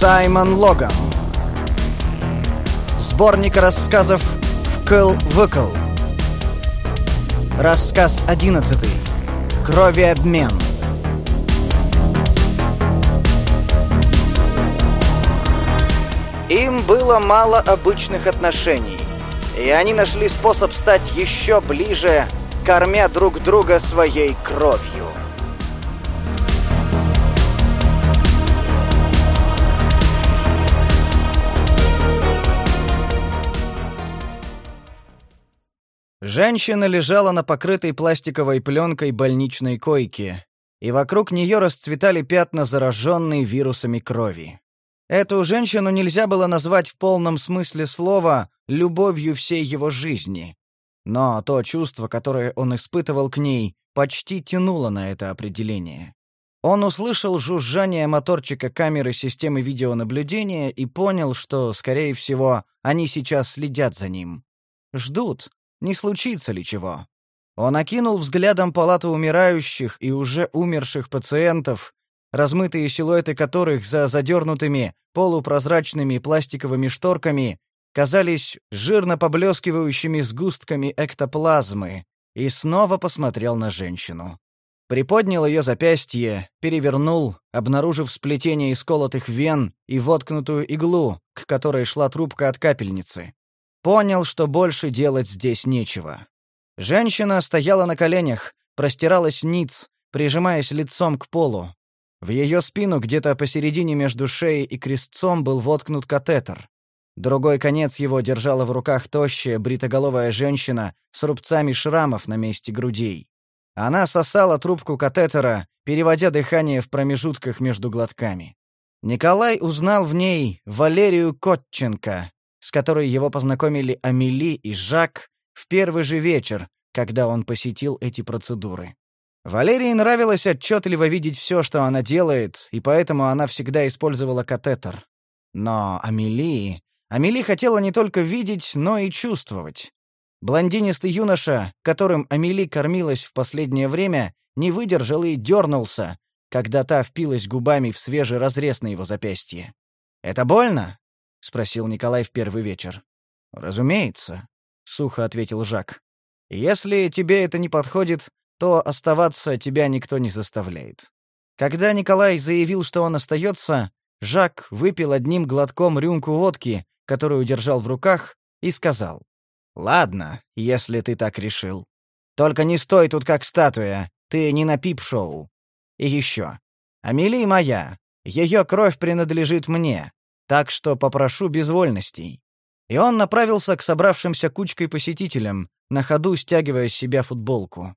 Саймон Логан. Сборник рассказов «Вкл-выкл». Рассказ одиннадцатый. Кровеобмен. Им было мало обычных отношений, и они нашли способ стать еще ближе, кормя друг друга своей кровью. Женщина лежала на покрытой пластиковой пленкой больничной койке, и вокруг нее расцветали пятна зараженной вирусами крови. Эту женщину нельзя было назвать в полном смысле слова любовью всей его жизни. Но то чувство, которое он испытывал к ней, почти тянуло на это определение. Он услышал жужжание моторчика камеры системы видеонаблюдения и понял, что, скорее всего, они сейчас следят за ним. Ждут, не случится ли чего. Он окинул взглядом палату умирающих и уже умерших пациентов, размытые силуэты которых за задернутыми полупрозрачными пластиковыми шторками казались жирно поблескивающими сгустками эктоплазмы, и снова посмотрел на женщину. Приподнял ее запястье, перевернул, обнаружив сплетение исколотых вен и воткнутую иглу, к которой шла трубка от капельницы. Понял, что больше делать здесь нечего. Женщина стояла на коленях, простиралась ниц, прижимаясь лицом к полу. В ее спину где-то посередине между шеей и крестцом был воткнут катетер. Другой конец его держала в руках тощая бритоголовая женщина с рубцами шрамов на месте грудей. Она сосала трубку катетера, переводя дыхание в промежутках между глотками. Николай узнал в ней Валерию Котченко, с которой его познакомили Амели и Жак в первый же вечер, когда он посетил эти процедуры. Валерии нравилось отчетливо видеть все, что она делает, и поэтому она всегда использовала катетер. Но Амели... Амели хотела не только видеть, но и чувствовать. Блондинистый юноша, которым Амели кормилась в последнее время, не выдержал и дернулся, когда та впилась губами в свежий разрез на его запястье. «Это больно?» — спросил Николай в первый вечер. «Разумеется», — сухо ответил Жак. «Если тебе это не подходит, то оставаться тебя никто не заставляет». Когда Николай заявил, что он остается, Жак выпил одним глотком рюмку водки, которую держал в руках, и сказал. «Ладно, если ты так решил. Только не стой тут как статуя, ты не на пип-шоу. И еще. Амелия моя, ее кровь принадлежит мне, так что попрошу безвольностей». И он направился к собравшимся кучкой посетителям, на ходу стягивая с себя футболку.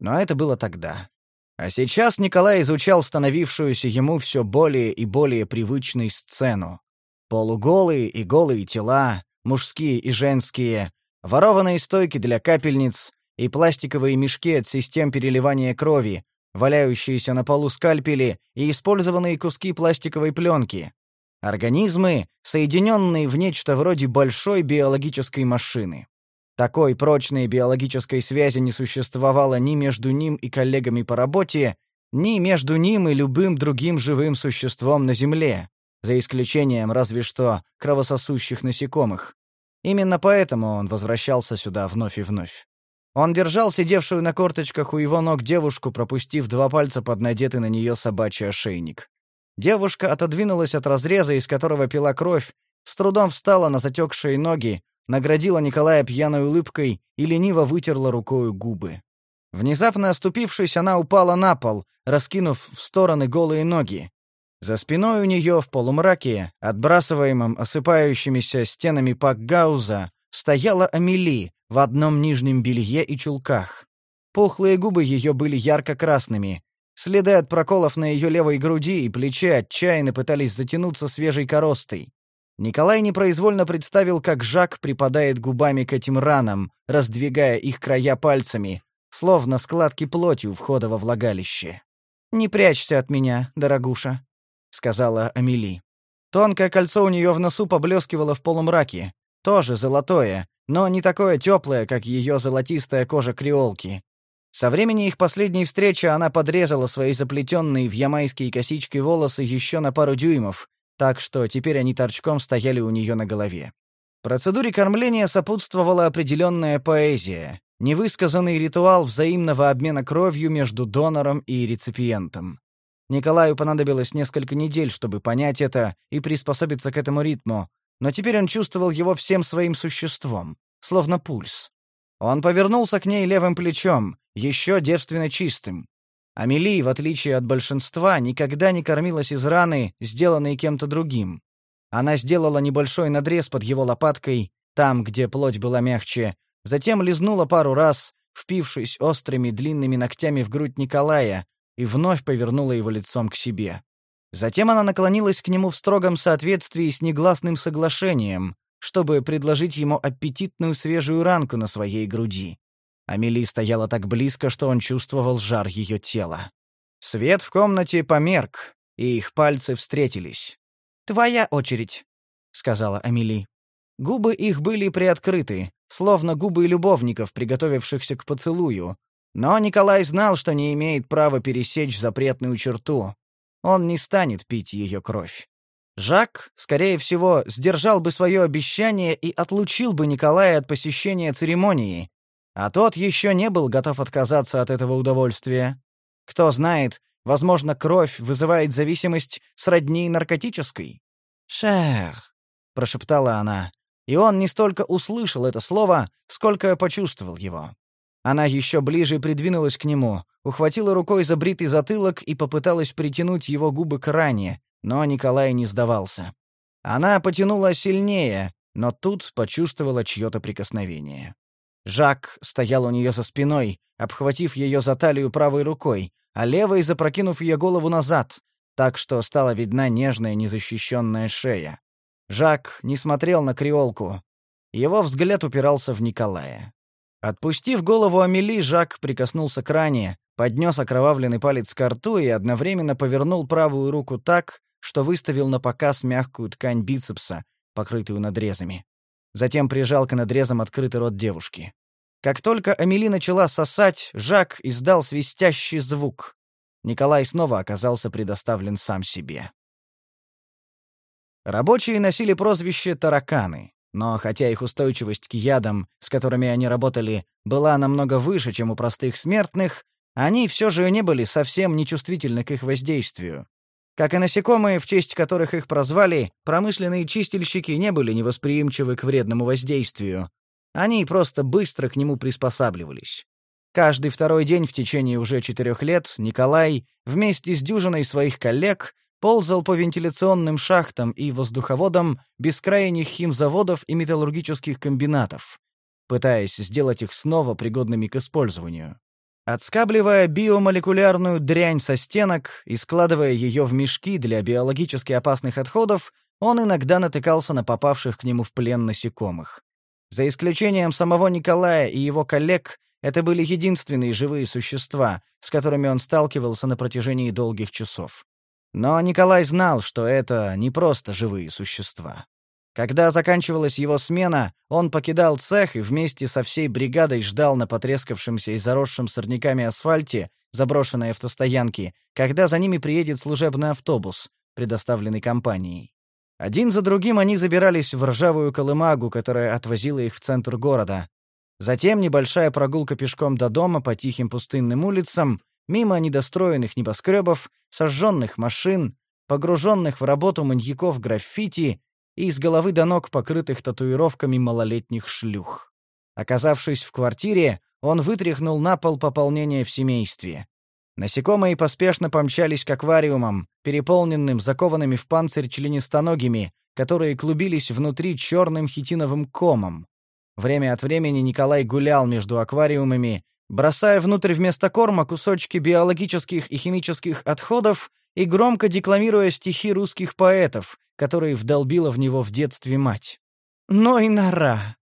Но это было тогда. А сейчас Николай изучал становившуюся ему все более и более привычной сцену. Полуголые и голые тела, мужские и женские, ворованные стойки для капельниц и пластиковые мешки от систем переливания крови, валяющиеся на полу скальпели и использованные куски пластиковой пленки, Организмы, соединенные в нечто вроде большой биологической машины. Такой прочной биологической связи не существовало ни между ним и коллегами по работе, ни между ним и любым другим живым существом на Земле, за исключением разве что кровососущих насекомых. Именно поэтому он возвращался сюда вновь и вновь. Он держал сидевшую на корточках у его ног девушку, пропустив два пальца под надетый на нее собачий ошейник. Девушка отодвинулась от разреза, из которого пила кровь, с трудом встала на затекшие ноги, наградила Николая пьяной улыбкой и лениво вытерла рукой губы. Внезапно оступившись, она упала на пол, раскинув в стороны голые ноги. За спиной у нее в полумраке, отбрасываемом осыпающимися стенами пакгауза, стояла Амели в одном нижнем белье и чулках. Пухлые губы ее были ярко-красными, Следы от проколов на ее левой груди и плече отчаянно пытались затянуться свежей коростой. Николай непроизвольно представил, как Жак припадает губами к этим ранам, раздвигая их края пальцами, словно складки плоти у входа во влагалище. «Не прячься от меня, дорогуша», — сказала Амели. Тонкое кольцо у нее в носу поблескивало в полумраке, тоже золотое, но не такое теплое, как ее золотистая кожа креолки. Со времени их последней встречи она подрезала свои заплетенные в ямайские косички волосы еще на пару дюймов, так что теперь они торчком стояли у нее на голове. Процедуре кормления сопутствовала определенная поэзия, невысказанный ритуал взаимного обмена кровью между донором и реципиентом. Николаю понадобилось несколько недель, чтобы понять это и приспособиться к этому ритму, но теперь он чувствовал его всем своим существом, словно пульс. Он повернулся к ней левым плечом, еще девственно чистым. Амели, в отличие от большинства, никогда не кормилась из раны, сделанной кем-то другим. Она сделала небольшой надрез под его лопаткой, там, где плоть была мягче, затем лизнула пару раз, впившись острыми длинными ногтями в грудь Николая, и вновь повернула его лицом к себе. Затем она наклонилась к нему в строгом соответствии с негласным соглашением, чтобы предложить ему аппетитную свежую ранку на своей груди. Амели стояла так близко, что он чувствовал жар ее тела. Свет в комнате померк, и их пальцы встретились. «Твоя очередь», — сказала Амели. Губы их были приоткрыты, словно губы любовников, приготовившихся к поцелую, но Николай знал, что не имеет права пересечь запретную черту. Он не станет пить ее кровь. Жак, скорее всего, сдержал бы свое обещание и отлучил бы Николая от посещения церемонии, а тот еще не был готов отказаться от этого удовольствия. Кто знает, возможно, кровь вызывает зависимость сродни наркотической. «Шер», — прошептала она, и он не столько услышал это слово, сколько почувствовал его. Она еще ближе придвинулась к нему, ухватила рукой за затылок и попыталась притянуть его губы к ране, но Николай не сдавался. Она потянула сильнее, но тут почувствовала чье-то прикосновение. Жак стоял у нее со спиной, обхватив ее за талию правой рукой, а левой запрокинув ее голову назад, так что стала видна нежная незащищенная шея. Жак не смотрел на креолку. Его взгляд упирался в Николая. Отпустив голову Амели, Жак прикоснулся к ране, поднес окровавленный палец к рту и одновременно повернул правую руку так, что выставил на показ мягкую ткань бицепса, покрытую надрезами. Затем прижал к надрезам открытый рот девушки. Как только Амели начала сосать, Жак издал свистящий звук. Николай снова оказался предоставлен сам себе. Рабочие носили прозвище «тараканы». Но хотя их устойчивость к ядам, с которыми они работали, была намного выше, чем у простых смертных, они все же не были совсем нечувствительны к их воздействию. Как и насекомые, в честь которых их прозвали, промышленные чистильщики не были невосприимчивы к вредному воздействию. Они просто быстро к нему приспосабливались. Каждый второй день в течение уже четырех лет Николай вместе с дюжиной своих коллег ползал по вентиляционным шахтам и воздуховодам бескрайних химзаводов и металлургических комбинатов, пытаясь сделать их снова пригодными к использованию. Отскабливая биомолекулярную дрянь со стенок и складывая ее в мешки для биологически опасных отходов, он иногда натыкался на попавших к нему в плен насекомых. За исключением самого Николая и его коллег, это были единственные живые существа, с которыми он сталкивался на протяжении долгих часов. Но Николай знал, что это не просто живые существа. Когда заканчивалась его смена, он покидал цех и вместе со всей бригадой ждал на потрескавшемся и заросшем сорняками асфальте заброшенной автостоянки, когда за ними приедет служебный автобус, предоставленный компанией. Один за другим они забирались в ржавую колымагу, которая отвозила их в центр города. Затем небольшая прогулка пешком до дома по тихим пустынным улицам, мимо недостроенных небоскребов, сожженных машин, погруженных в работу маньяков граффити и с головы до ног покрытых татуировками малолетних шлюх. Оказавшись в квартире, он вытряхнул на пол пополнение в семействе. Насекомые поспешно помчались к аквариумам, переполненным закованными в панцирь членистоногими, которые клубились внутри черным хитиновым комом. Время от времени Николай гулял между аквариумами, бросая внутрь вместо корма кусочки биологических и химических отходов и громко декламируя стихи русских поэтов, которые вдолбила в него в детстве мать. «Но и нора!»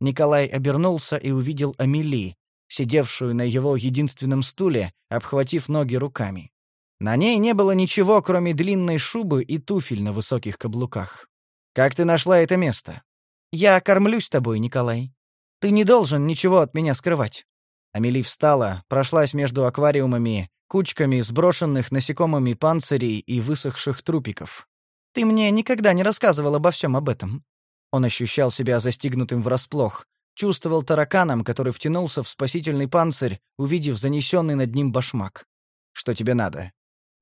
Николай обернулся и увидел Амели, сидевшую на его единственном стуле, обхватив ноги руками. На ней не было ничего, кроме длинной шубы и туфель на высоких каблуках. «Как ты нашла это место?» «Я кормлюсь тобой, Николай. Ты не должен ничего от меня скрывать. Амели встала, прошлась между аквариумами, кучками сброшенных насекомыми панцирей и высохших трупиков. Ты мне никогда не рассказывал обо всем об этом». Он ощущал себя застигнутым врасплох, чувствовал тараканом, который втянулся в спасительный панцирь, увидев занесенный над ним башмак. «Что тебе надо?»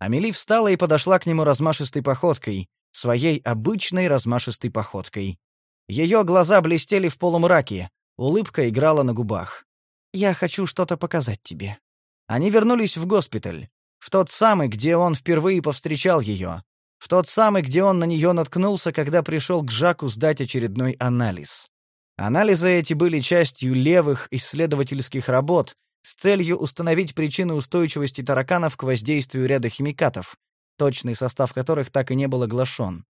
Амели встала и подошла к нему размашистой походкой, своей обычной размашистой походкой. Ее глаза блестели в полумраке, улыбка играла на губах. «Я хочу что-то показать тебе». Они вернулись в госпиталь, в тот самый, где он впервые повстречал ее, в тот самый, где он на нее наткнулся, когда пришел к Жаку сдать очередной анализ. Анализы эти были частью левых исследовательских работ с целью установить причины устойчивости тараканов к воздействию ряда химикатов, точный состав которых так и не был оглашен.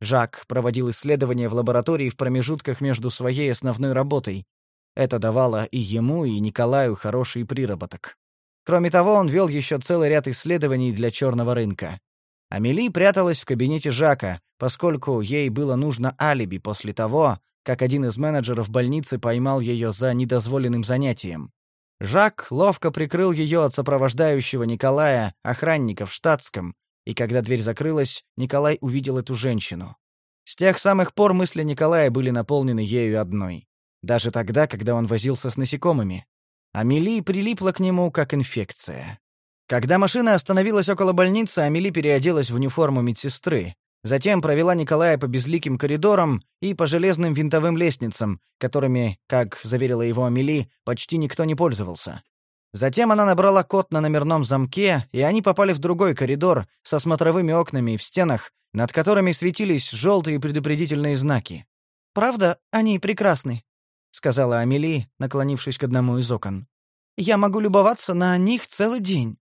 Жак проводил исследования в лаборатории в промежутках между своей основной работой. Это давало и ему, и Николаю хороший приработок. Кроме того, он вел еще целый ряд исследований для черного рынка. Амели пряталась в кабинете Жака, поскольку ей было нужно алиби после того, как один из менеджеров больницы поймал ее за недозволенным занятием. Жак ловко прикрыл ее от сопровождающего Николая, охранника в штатском, и когда дверь закрылась, Николай увидел эту женщину. С тех самых пор мысли Николая были наполнены ею одной. Даже тогда, когда он возился с насекомыми. Амели прилипла к нему, как инфекция. Когда машина остановилась около больницы, Амели переоделась в униформу медсестры, Затем провела Николая по безликим коридорам и по железным винтовым лестницам, которыми, как заверила его Амели, почти никто не пользовался. Затем она набрала код на номерном замке, и они попали в другой коридор со смотровыми окнами в стенах, над которыми светились желтые предупредительные знаки. «Правда, они прекрасны», — сказала Амели, наклонившись к одному из окон. «Я могу любоваться на них целый день».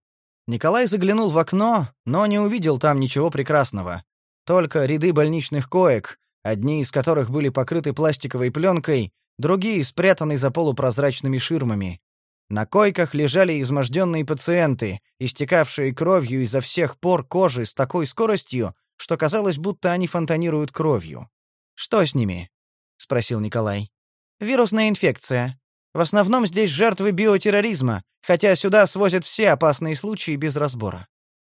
Николай заглянул в окно, но не увидел там ничего прекрасного. Только ряды больничных коек, одни из которых были покрыты пластиковой пленкой, другие спрятаны за полупрозрачными ширмами. На койках лежали изможденные пациенты, истекавшие кровью изо всех пор кожи с такой скоростью, что казалось, будто они фонтанируют кровью. «Что с ними?» — спросил Николай. «Вирусная инфекция. В основном здесь жертвы биотерроризма, хотя сюда свозят все опасные случаи без разбора.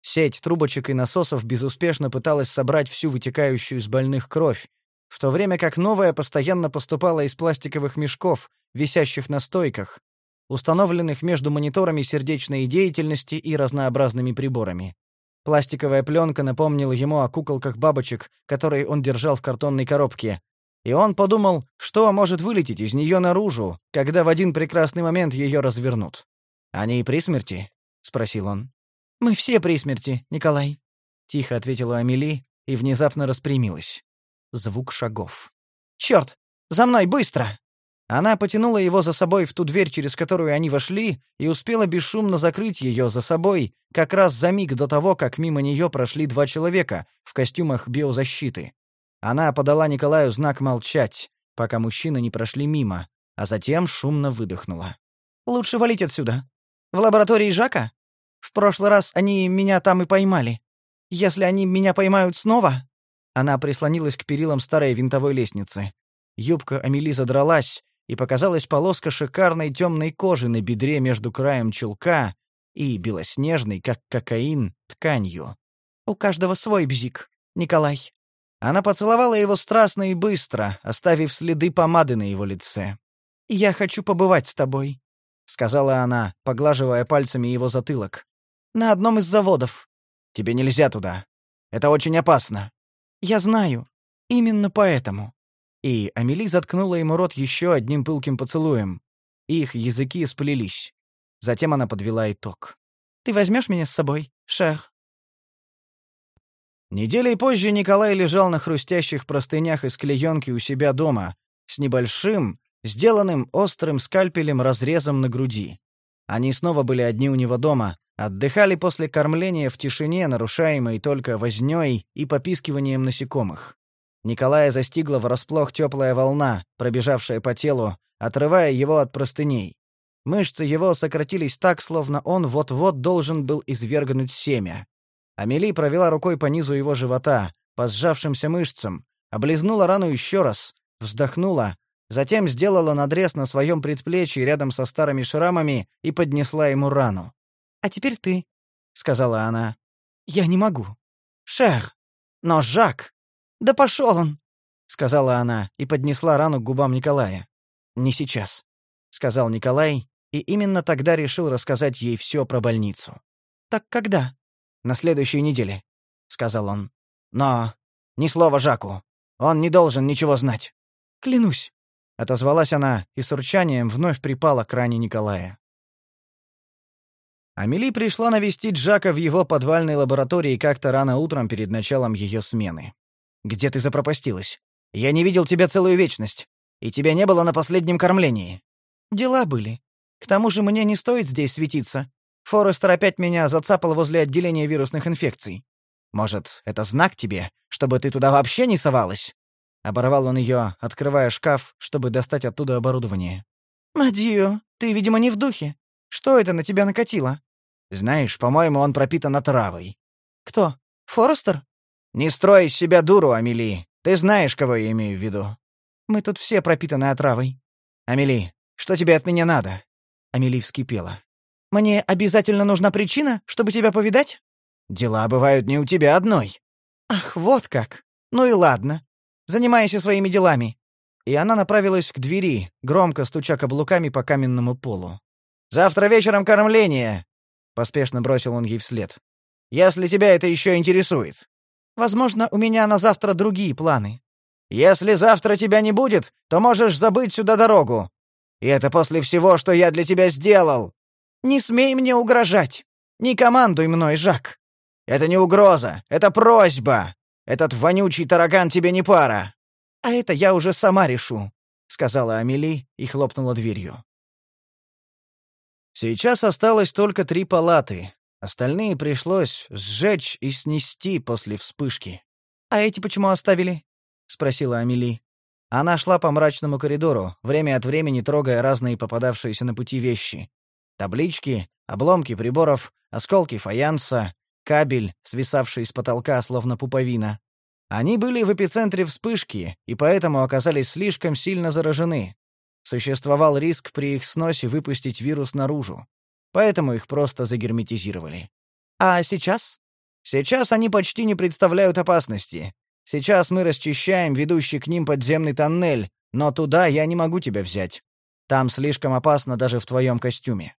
Сеть трубочек и насосов безуспешно пыталась собрать всю вытекающую из больных кровь, в то время как новая постоянно поступала из пластиковых мешков, висящих на стойках, установленных между мониторами сердечной деятельности и разнообразными приборами. Пластиковая пленка напомнила ему о куколках бабочек, которые он держал в картонной коробке, и он подумал, что может вылететь из нее наружу, когда в один прекрасный момент ее развернут. «Они при смерти?» — спросил он. Мы все при смерти, Николай, тихо ответила Амели и внезапно распрямилась. Звук шагов. Черт! За мной быстро! Она потянула его за собой в ту дверь, через которую они вошли, и успела бесшумно закрыть ее за собой, как раз за миг до того, как мимо нее прошли два человека в костюмах биозащиты. Она подала Николаю знак молчать, пока мужчины не прошли мимо, а затем шумно выдохнула. Лучше валить отсюда. В лаборатории Жака? В прошлый раз они меня там и поймали. Если они меня поймают снова...» Она прислонилась к перилам старой винтовой лестницы. Юбка Амели задралась, и показалась полоска шикарной темной кожи на бедре между краем чулка и белоснежной, как кокаин, тканью. «У каждого свой бзик, Николай». Она поцеловала его страстно и быстро, оставив следы помады на его лице. «Я хочу побывать с тобой», — сказала она, поглаживая пальцами его затылок на одном из заводов. Тебе нельзя туда. Это очень опасно. Я знаю. Именно поэтому. И Амели заткнула ему рот еще одним пылким поцелуем. Их языки сплелись. Затем она подвела итог. Ты возьмешь меня с собой, шех? Неделей позже Николай лежал на хрустящих простынях из клеенки у себя дома, с небольшим, сделанным острым скальпелем разрезом на груди. Они снова были одни у него дома, Отдыхали после кормления в тишине, нарушаемой только вознёй и попискиванием насекомых. Николая застигла врасплох теплая волна, пробежавшая по телу, отрывая его от простыней. Мышцы его сократились так, словно он вот-вот должен был извергнуть семя. Амели провела рукой по низу его живота, по сжавшимся мышцам, облизнула рану еще раз, вздохнула, затем сделала надрез на своем предплечье рядом со старыми шрамами и поднесла ему рану. «А теперь ты», — сказала она. «Я не могу». «Шер, но Жак...» «Да пошел он!» — сказала она и поднесла рану к губам Николая. «Не сейчас», — сказал Николай, и именно тогда решил рассказать ей все про больницу. «Так когда?» «На следующей неделе», — сказал он. «Но ни слова Жаку. Он не должен ничего знать». «Клянусь», — отозвалась она и с урчанием вновь припала к ране Николая. Амели пришла навестить Жака в его подвальной лаборатории как-то рано утром перед началом ее смены. «Где ты запропастилась? Я не видел тебя целую вечность. И тебя не было на последнем кормлении». «Дела были. К тому же мне не стоит здесь светиться. Форестер опять меня зацапал возле отделения вирусных инфекций. Может, это знак тебе, чтобы ты туда вообще не совалась?» Оборвал он ее, открывая шкаф, чтобы достать оттуда оборудование. «Мадио, ты, видимо, не в духе. Что это на тебя накатило?» Знаешь, по-моему, он пропитан отравой. Кто? Форестер? Не строй из себя дуру, Амели. Ты знаешь, кого я имею в виду. Мы тут все пропитаны отравой. Амели, что тебе от меня надо? Амели вскипела. Мне обязательно нужна причина, чтобы тебя повидать? Дела бывают не у тебя одной. Ах, вот как. Ну и ладно. Занимайся своими делами. И она направилась к двери, громко стуча каблуками по каменному полу. Завтра вечером кормление, поспешно бросил он ей вслед. Если тебя это еще интересует. Возможно, у меня на завтра другие планы. Если завтра тебя не будет, то можешь забыть сюда дорогу. И это после всего, что я для тебя сделал. Не смей мне угрожать. Не командуй мной, Жак. Это не угроза, это просьба. Этот вонючий таракан тебе не пара. А это я уже сама решу, сказала Амели и хлопнула дверью. Сейчас осталось только три палаты. Остальные пришлось сжечь и снести после вспышки. «А эти почему оставили?» — спросила Амели. Она шла по мрачному коридору, время от времени трогая разные попадавшиеся на пути вещи. Таблички, обломки приборов, осколки фаянса, кабель, свисавший с потолка, словно пуповина. Они были в эпицентре вспышки и поэтому оказались слишком сильно заражены. Существовал риск при их сносе выпустить вирус наружу. Поэтому их просто загерметизировали. А сейчас? Сейчас они почти не представляют опасности. Сейчас мы расчищаем ведущий к ним подземный тоннель, но туда я не могу тебя взять. Там слишком опасно даже в твоем костюме.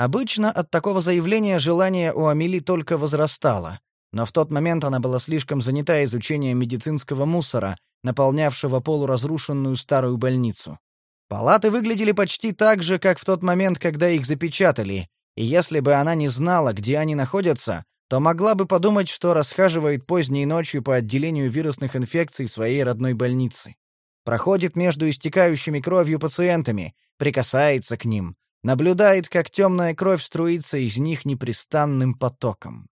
Обычно от такого заявления желание у Амели только возрастало, но в тот момент она была слишком занята изучением медицинского мусора, наполнявшего полуразрушенную старую больницу. Палаты выглядели почти так же, как в тот момент, когда их запечатали, и если бы она не знала, где они находятся, то могла бы подумать, что расхаживает поздней ночью по отделению вирусных инфекций своей родной больницы. Проходит между истекающими кровью пациентами, прикасается к ним, наблюдает, как темная кровь струится из них непрестанным потоком.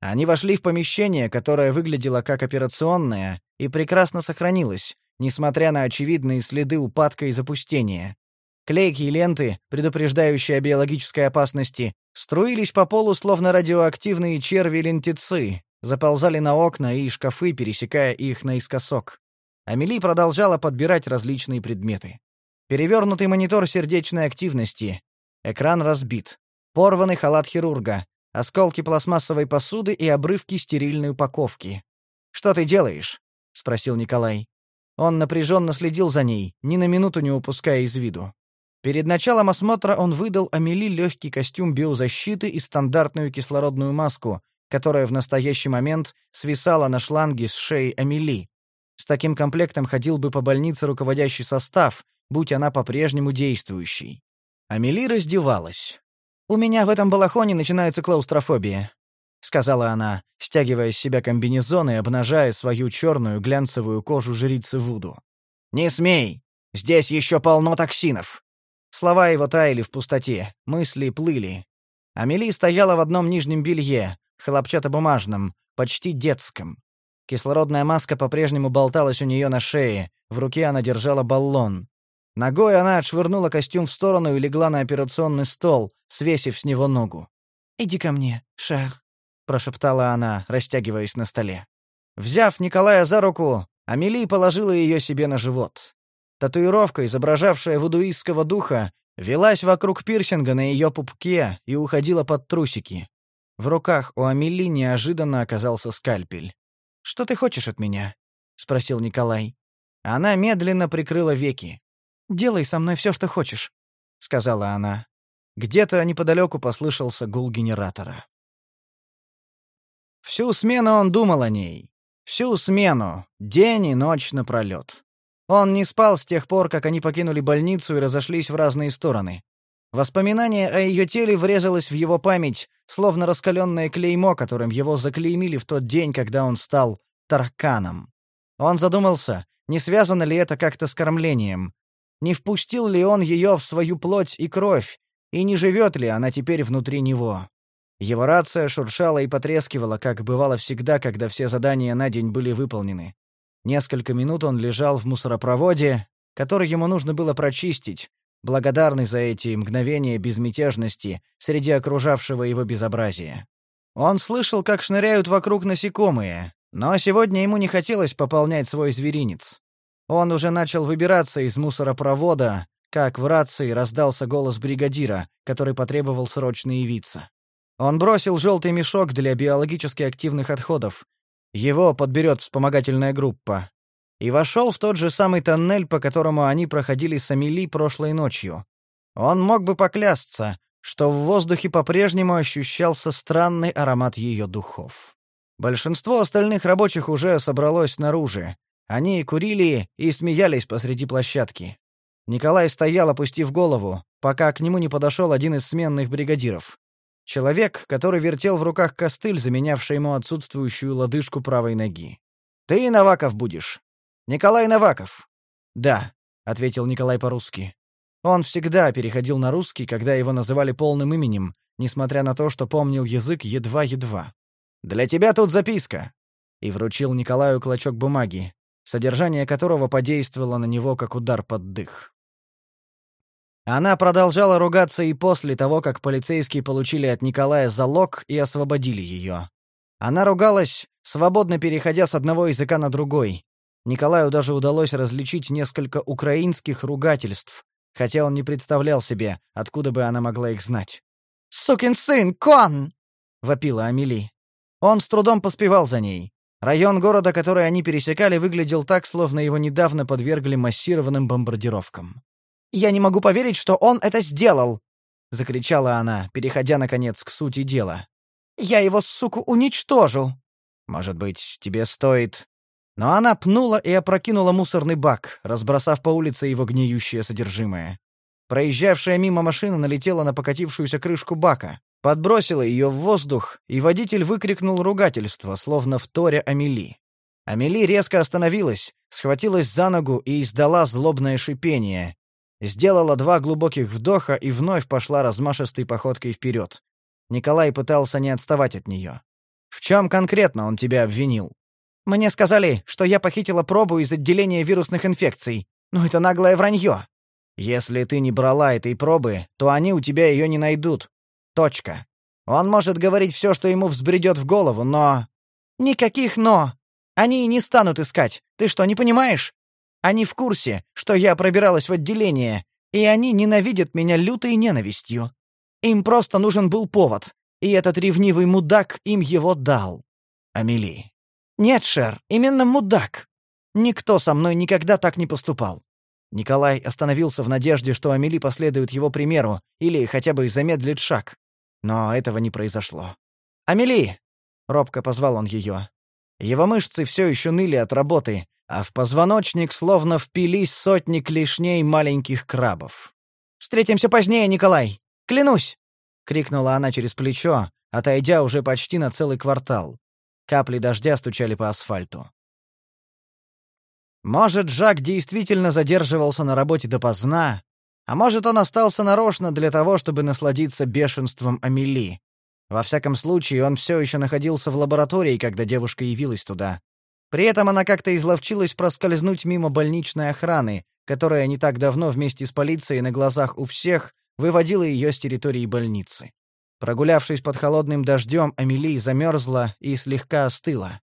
Они вошли в помещение, которое выглядело как операционное, и прекрасно сохранилось, несмотря на очевидные следы упадка и запустения. Клейкие ленты, предупреждающие о биологической опасности, струились по полу словно радиоактивные черви-лентицы, заползали на окна и шкафы, пересекая их наискосок. Амели продолжала подбирать различные предметы. Перевернутый монитор сердечной активности, экран разбит, порванный халат хирурга, осколки пластмассовой посуды и обрывки стерильной упаковки. «Что ты делаешь?» — спросил Николай. Он напряженно следил за ней, ни на минуту не упуская из виду. Перед началом осмотра он выдал Амели легкий костюм биозащиты и стандартную кислородную маску, которая в настоящий момент свисала на шланге с шеи Амели. С таким комплектом ходил бы по больнице руководящий состав, будь она по-прежнему действующей. Амели раздевалась. «У меня в этом балахоне начинается клаустрофобия сказала она, стягивая с себя комбинезон и обнажая свою черную глянцевую кожу жрицы Вуду. Не смей. Здесь еще полно токсинов. Слова его таяли в пустоте, мысли плыли. Амели стояла в одном нижнем белье, хлопчатобумажном, почти детском. Кислородная маска по-прежнему болталась у нее на шее, в руке она держала баллон. Ногой она отшвырнула костюм в сторону и легла на операционный стол, свесив с него ногу. «Иди ко мне, Шер», — прошептала она, растягиваясь на столе. Взяв Николая за руку, Амели положила ее себе на живот. Татуировка, изображавшая вудуистского духа, велась вокруг пирсинга на ее пупке и уходила под трусики. В руках у Амели неожиданно оказался скальпель. «Что ты хочешь от меня?» — спросил Николай. Она медленно прикрыла веки. «Делай со мной все, что хочешь», — сказала она. Где-то неподалеку послышался гул генератора. Всю смену он думал о ней. Всю смену, день и ночь напролет. Он не спал с тех пор, как они покинули больницу и разошлись в разные стороны. Воспоминание о ее теле врезалось в его память, словно раскаленное клеймо, которым его заклеймили в тот день, когда он стал тараканом. Он задумался, не связано ли это как-то с кормлением. Не впустил ли он ее в свою плоть и кровь, и не живет ли она теперь внутри него. Его рация шуршала и потрескивала, как бывало всегда, когда все задания на день были выполнены. Несколько минут он лежал в мусоропроводе, который ему нужно было прочистить, благодарный за эти мгновения безмятежности среди окружавшего его безобразия. Он слышал, как шныряют вокруг насекомые, но сегодня ему не хотелось пополнять свой зверинец. Он уже начал выбираться из мусоропровода, как в рации раздался голос бригадира, который потребовал срочно явиться. Он бросил желтый мешок для биологически активных отходов. Его подберет вспомогательная группа. И вошел в тот же самый тоннель, по которому они проходили с Амели прошлой ночью. Он мог бы поклясться, что в воздухе по-прежнему ощущался странный аромат ее духов. Большинство остальных рабочих уже собралось снаружи. Они курили и смеялись посреди площадки. Николай стоял, опустив голову, пока к нему не подошел один из сменных бригадиров. Человек, который вертел в руках костыль, заменявший ему отсутствующую лодыжку правой ноги. «Ты Наваков будешь?» «Николай Наваков». «Да», — ответил Николай по-русски. Он всегда переходил на русский, когда его называли полным именем, несмотря на то, что помнил язык едва-едва. «Для тебя тут записка!» И вручил Николаю клочок бумаги, содержание которого подействовало на него как удар под дых. Она продолжала ругаться и после того, как полицейские получили от Николая залог и освободили ее. Она ругалась, свободно переходя с одного языка на другой. Николаю даже удалось различить несколько украинских ругательств, хотя он не представлял себе, откуда бы она могла их знать. «Сукин сын, кон!» — вопила Амели. Он с трудом поспевал за ней. Район города, который они пересекали, выглядел так, словно его недавно подвергли массированным бомбардировкам. «Я не могу поверить, что он это сделал!» — закричала она, переходя, наконец, к сути дела. «Я его, суку, уничтожу!» «Может быть, тебе стоит...» Но она пнула и опрокинула мусорный бак, разбросав по улице его гниющее содержимое. Проезжавшая мимо машина налетела на покатившуюся крышку бака, подбросила ее в воздух, и водитель выкрикнул ругательство, словно в торе Амели. Амели резко остановилась, схватилась за ногу и издала злобное шипение, Сделала два глубоких вдоха и вновь пошла размашистой походкой вперед. Николай пытался не отставать от нее. «В чем конкретно он тебя обвинил?» «Мне сказали, что я похитила пробу из отделения вирусных инфекций. Но это наглое вранье». «Если ты не брала этой пробы, то они у тебя ее не найдут. Точка. Он может говорить все, что ему взбредет в голову, но...» «Никаких «но». Они и не станут искать. Ты что, не понимаешь? Они в курсе, что я пробиралась в отделение, и они ненавидят меня лютой ненавистью. Им просто нужен был повод, и этот ревнивый мудак им его дал. Амели. Нет, Шер, именно мудак. Никто со мной никогда так не поступал. Николай остановился в надежде, что Амели последует его примеру или хотя бы замедлит шаг. Но этого не произошло. «Амели!» — робко позвал он ее. Его мышцы все еще ныли от работы, а в позвоночник словно впились сотни клешней маленьких крабов. «Встретимся позднее, Николай! Клянусь!» — крикнула она через плечо, отойдя уже почти на целый квартал. Капли дождя стучали по асфальту. Может, Жак действительно задерживался на работе допоздна, а может, он остался нарочно для того, чтобы насладиться бешенством Амели. Во всяком случае, он все еще находился в лаборатории, когда девушка явилась туда. При этом она как-то изловчилась проскользнуть мимо больничной охраны, которая не так давно вместе с полицией на глазах у всех выводила ее с территории больницы. Прогулявшись под холодным дождем, Амели замерзла и слегка остыла.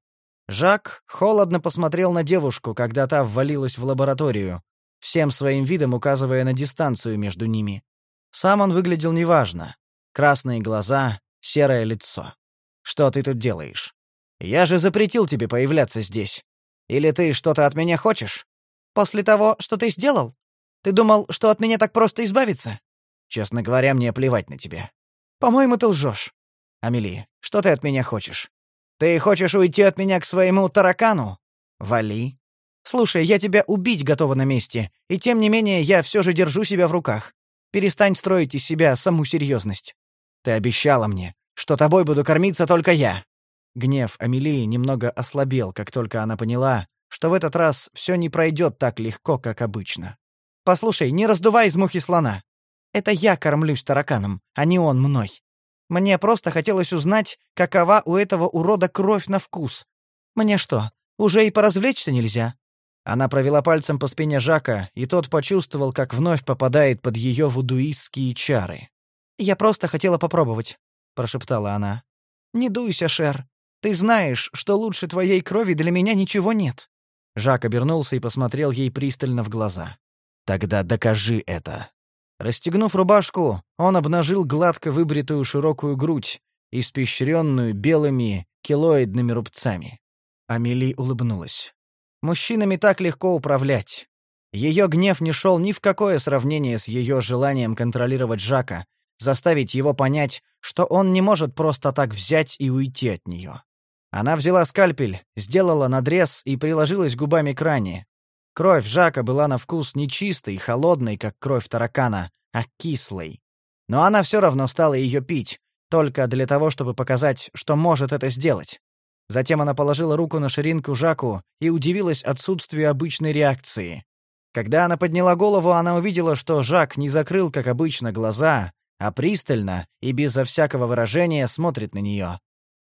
Жак холодно посмотрел на девушку, когда та ввалилась в лабораторию, всем своим видом указывая на дистанцию между ними. Сам он выглядел неважно. Красные глаза, серое лицо. «Что ты тут делаешь?» Я же запретил тебе появляться здесь. Или ты что-то от меня хочешь? После того, что ты сделал? Ты думал, что от меня так просто избавиться? Честно говоря, мне плевать на тебя. По-моему, ты лжешь. Амели, что ты от меня хочешь? Ты хочешь уйти от меня к своему таракану? Вали. Слушай, я тебя убить готова на месте, и тем не менее я все же держу себя в руках. Перестань строить из себя саму серьезность. Ты обещала мне, что тобой буду кормиться только я. Гнев Амелии немного ослабел, как только она поняла, что в этот раз все не пройдет так легко, как обычно. Послушай, не раздувай из мухи слона. Это я кормлюсь тараканом, а не он мной. Мне просто хотелось узнать, какова у этого урода кровь на вкус. Мне что, уже и поразвлечься нельзя? Она провела пальцем по спине Жака, и тот почувствовал, как вновь попадает под ее вудуистские чары. «Я просто хотела попробовать», — прошептала она. «Не дуйся, Шер. Ты знаешь, что лучше твоей крови для меня ничего нет». Жак обернулся и посмотрел ей пристально в глаза. «Тогда докажи это». Расстегнув рубашку, он обнажил гладко выбритую широкую грудь, испещренную белыми килоидными рубцами. Амели улыбнулась. Мужчинами так легко управлять. Ее гнев не шел ни в какое сравнение с ее желанием контролировать Жака, заставить его понять, что он не может просто так взять и уйти от нее. Она взяла скальпель, сделала надрез и приложилась губами к ране. Кровь Жака была на вкус не чистой, холодной, как кровь таракана, а кислой. Но она все равно стала ее пить, только для того, чтобы показать, что может это сделать. Затем она положила руку на ширинку Жаку и удивилась отсутствию обычной реакции. Когда она подняла голову, она увидела, что Жак не закрыл, как обычно, глаза, а пристально и безо всякого выражения смотрит на нее.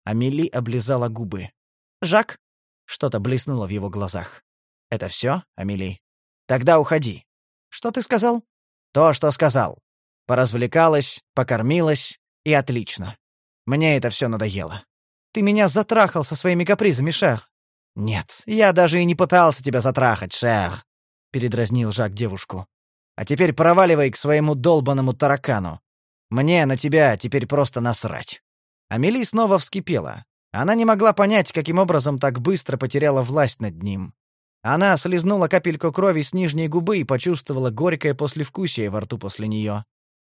Амели облизала губы. «Жак?» Что-то блеснуло в его глазах. «Это все, Амели? Тогда уходи». «Что ты сказал?» «То, что сказал. Поразвлекалась, покормилась, и отлично. Мне это все надоело». «Ты меня затрахал со своими капризами, Шер». «Нет, я даже и не пытался тебя затрахать, Шер», — передразнил Жак девушку. «А теперь проваливай к своему долбанному таракану. Мне на тебя теперь просто насрать». Амели снова вскипела. Она не могла понять, каким образом так быстро потеряла власть над ним. Она слезнула капельку крови с нижней губы и почувствовала горькое послевкусие во рту после нее.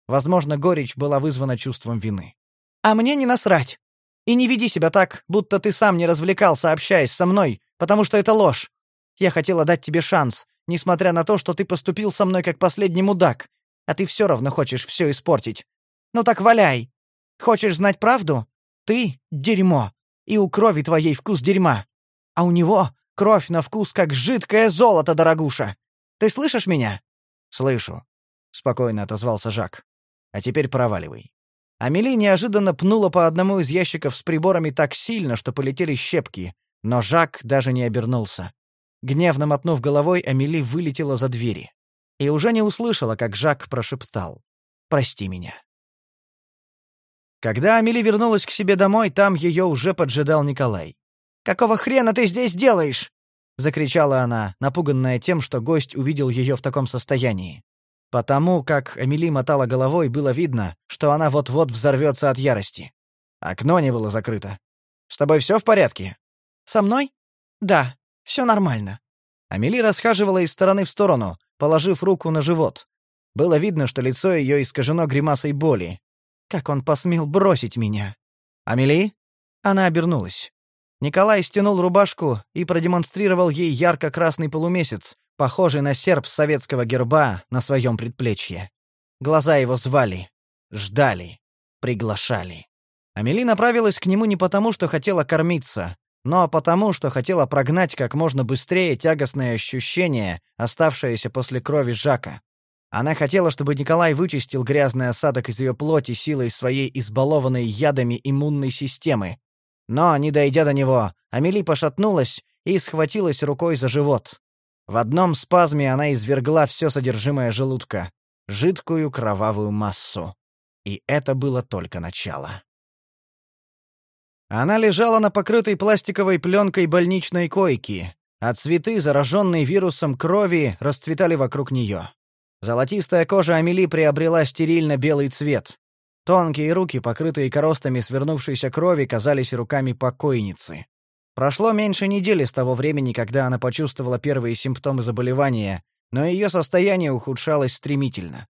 Возможно, горечь была вызвана чувством вины. «А мне не насрать. И не веди себя так, будто ты сам не развлекался, общаясь со мной, потому что это ложь. Я хотела дать тебе шанс, несмотря на то, что ты поступил со мной как последний мудак, а ты все равно хочешь все испортить. Ну так валяй. Хочешь знать правду? Ты — дерьмо, и у крови твоей вкус дерьма. А у него кровь на вкус, как жидкое золото, дорогуша. Ты слышишь меня?» «Слышу», — спокойно отозвался Жак. «А теперь проваливай». Амели неожиданно пнула по одному из ящиков с приборами так сильно, что полетели щепки, но Жак даже не обернулся. Гневно мотнув головой, Амели вылетела за двери. И уже не услышала, как Жак прошептал. «Прости меня». Когда Амели вернулась к себе домой, там ее уже поджидал Николай. «Какого хрена ты здесь делаешь?» — закричала она, напуганная тем, что гость увидел ее в таком состоянии. Потому как Амели мотала головой, было видно, что она вот-вот взорвется от ярости. Окно не было закрыто. «С тобой все в порядке?» «Со мной? Да, все нормально». Амели расхаживала из стороны в сторону, положив руку на живот. Было видно, что лицо ее искажено гримасой боли, как он посмел бросить меня? Амели? Она обернулась. Николай стянул рубашку и продемонстрировал ей ярко-красный полумесяц, похожий на серп советского герба на своем предплечье. Глаза его звали, ждали, приглашали. Амели направилась к нему не потому, что хотела кормиться, но потому, что хотела прогнать как можно быстрее тягостное ощущение, оставшееся после крови Жака. Она хотела, чтобы Николай вычистил грязный осадок из ее плоти силой своей избалованной ядами иммунной системы. Но, не дойдя до него, Амели пошатнулась и схватилась рукой за живот. В одном спазме она извергла все содержимое желудка, жидкую кровавую массу. И это было только начало. Она лежала на покрытой пластиковой пленкой больничной койке, а цветы, зараженные вирусом крови, расцветали вокруг нее. Золотистая кожа Амели приобрела стерильно-белый цвет. Тонкие руки, покрытые коростами свернувшейся крови, казались руками покойницы. Прошло меньше недели с того времени, когда она почувствовала первые симптомы заболевания, но ее состояние ухудшалось стремительно.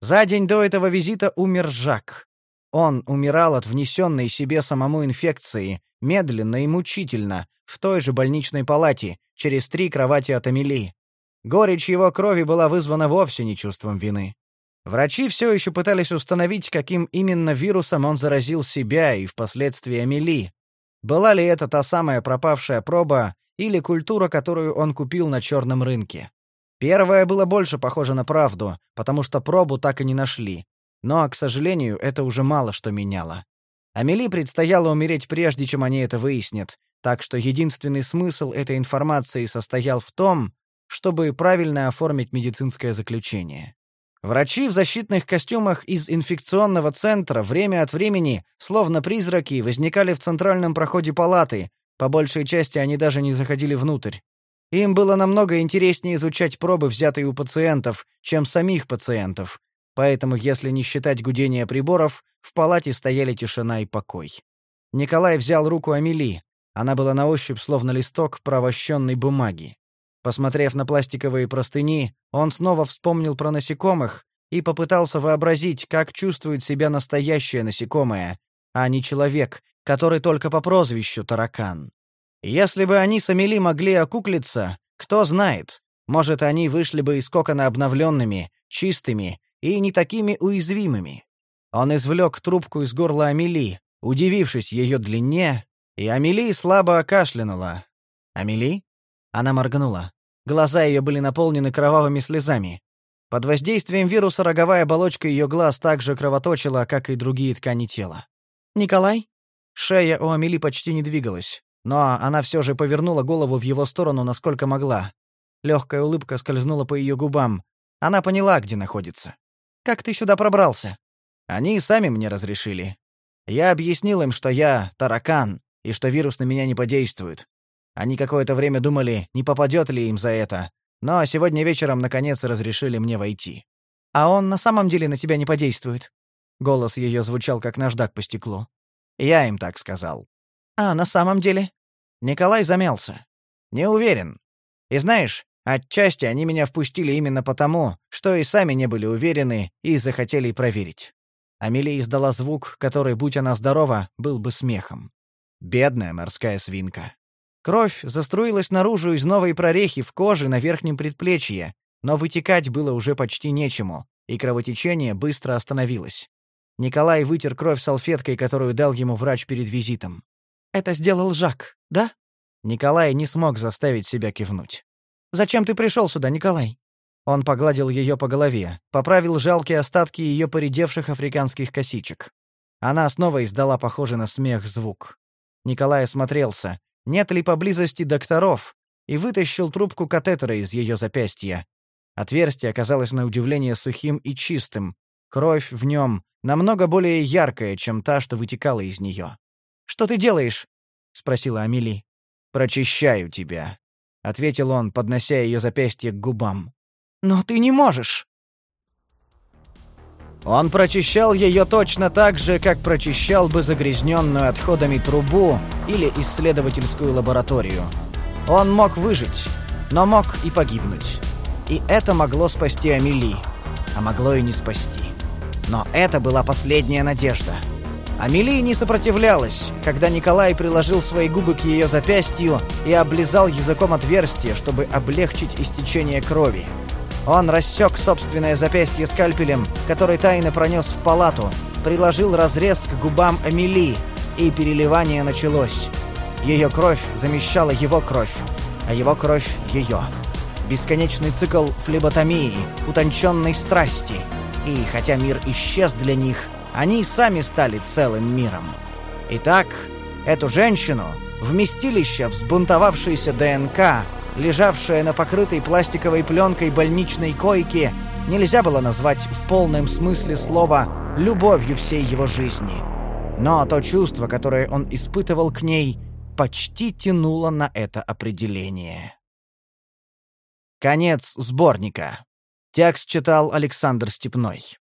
За день до этого визита умер Жак. Он умирал от внесенной себе самому инфекции, медленно и мучительно, в той же больничной палате, через три кровати от Амели. Горечь его крови была вызвана вовсе не чувством вины. Врачи все еще пытались установить, каким именно вирусом он заразил себя и впоследствии Амели. Была ли это та самая пропавшая проба или культура, которую он купил на черном рынке? Первое было больше похоже на правду, потому что пробу так и не нашли. Но, к сожалению, это уже мало что меняло. Амели предстояло умереть прежде, чем они это выяснят, так что единственный смысл этой информации состоял в том, чтобы правильно оформить медицинское заключение. Врачи в защитных костюмах из инфекционного центра время от времени, словно призраки, возникали в центральном проходе палаты. По большей части они даже не заходили внутрь. Им было намного интереснее изучать пробы, взятые у пациентов, чем самих пациентов. Поэтому, если не считать гудения приборов, в палате стояли тишина и покой. Николай взял руку Амели. Она была на ощупь словно листок провощенной бумаги. Посмотрев на пластиковые простыни, он снова вспомнил про насекомых и попытался вообразить, как чувствует себя настоящее насекомое, а не человек, который только по прозвищу таракан. Если бы они с Амели могли окуклиться, кто знает, может, они вышли бы из кокона обновленными, чистыми и не такими уязвимыми. Он извлек трубку из горла Амели, удивившись ее длине, и Амели слабо кашлянула. «Амели?» Она моргнула. Глаза ее были наполнены кровавыми слезами. Под воздействием вируса роговая оболочка ее глаз также кровоточила, как и другие ткани тела. «Николай?» Шея у Амели почти не двигалась. Но она все же повернула голову в его сторону, насколько могла. Легкая улыбка скользнула по ее губам. Она поняла, где находится. «Как ты сюда пробрался?» «Они сами мне разрешили. Я объяснил им, что я таракан, и что вирус на меня не подействует. Они какое-то время думали, не попадет ли им за это, но сегодня вечером наконец разрешили мне войти. А он на самом деле на тебя не подействует. Голос ее звучал как наждак по стеклу. Я им так сказал. А на самом деле? Николай замялся. Не уверен. И знаешь, отчасти они меня впустили именно потому, что и сами не были уверены и захотели проверить. Амелия издала звук, который, будь она здорова, был бы смехом. Бедная морская свинка. Кровь заструилась наружу из новой прорехи в коже на верхнем предплечье, но вытекать было уже почти нечему, и кровотечение быстро остановилось. Николай вытер кровь салфеткой, которую дал ему врач перед визитом. Это сделал Жак, да? Николай не смог заставить себя кивнуть. Зачем ты пришел сюда, Николай? Он погладил ее по голове, поправил жалкие остатки ее поредевших африканских косичек. Она снова издала похожий на смех звук. Николай осмотрелся, нет ли поблизости докторов, и вытащил трубку катетера из ее запястья. Отверстие оказалось на удивление сухим и чистым. Кровь в нем намного более яркая, чем та, что вытекала из нее. Что ты делаешь?» — спросила Амели. «Прочищаю тебя», — ответил он, поднося ее запястье к губам. «Но ты не можешь». Он прочищал ее точно так же, как прочищал бы загрязненную отходами трубу или исследовательскую лабораторию. Он мог выжить, но мог и погибнуть. И это могло спасти Амели, а могло и не спасти. Но это была последняя надежда — Амелия не сопротивлялась, когда Николай приложил свои губы к ее запястью и облизал языком отверстие, чтобы облегчить истечение крови. Он рассек собственное запястье скальпелем, который тайно пронес в палату, приложил разрез к губам Амелии, и переливание началось. Ее кровь замещала его кровь, а его кровь — ее. Бесконечный цикл флеботомии, утонченной страсти. И хотя мир исчез для них — они сами стали целым миром. Итак, эту женщину, вместилище взбунтовавшейся ДНК, лежавшее на покрытой пластиковой пленкой больничной койке, нельзя было назвать в полном смысле слова любовью всей его жизни. Но то чувство, которое он испытывал к ней, почти тянуло на это определение. Конец сборника. Текст читал Александр Степной.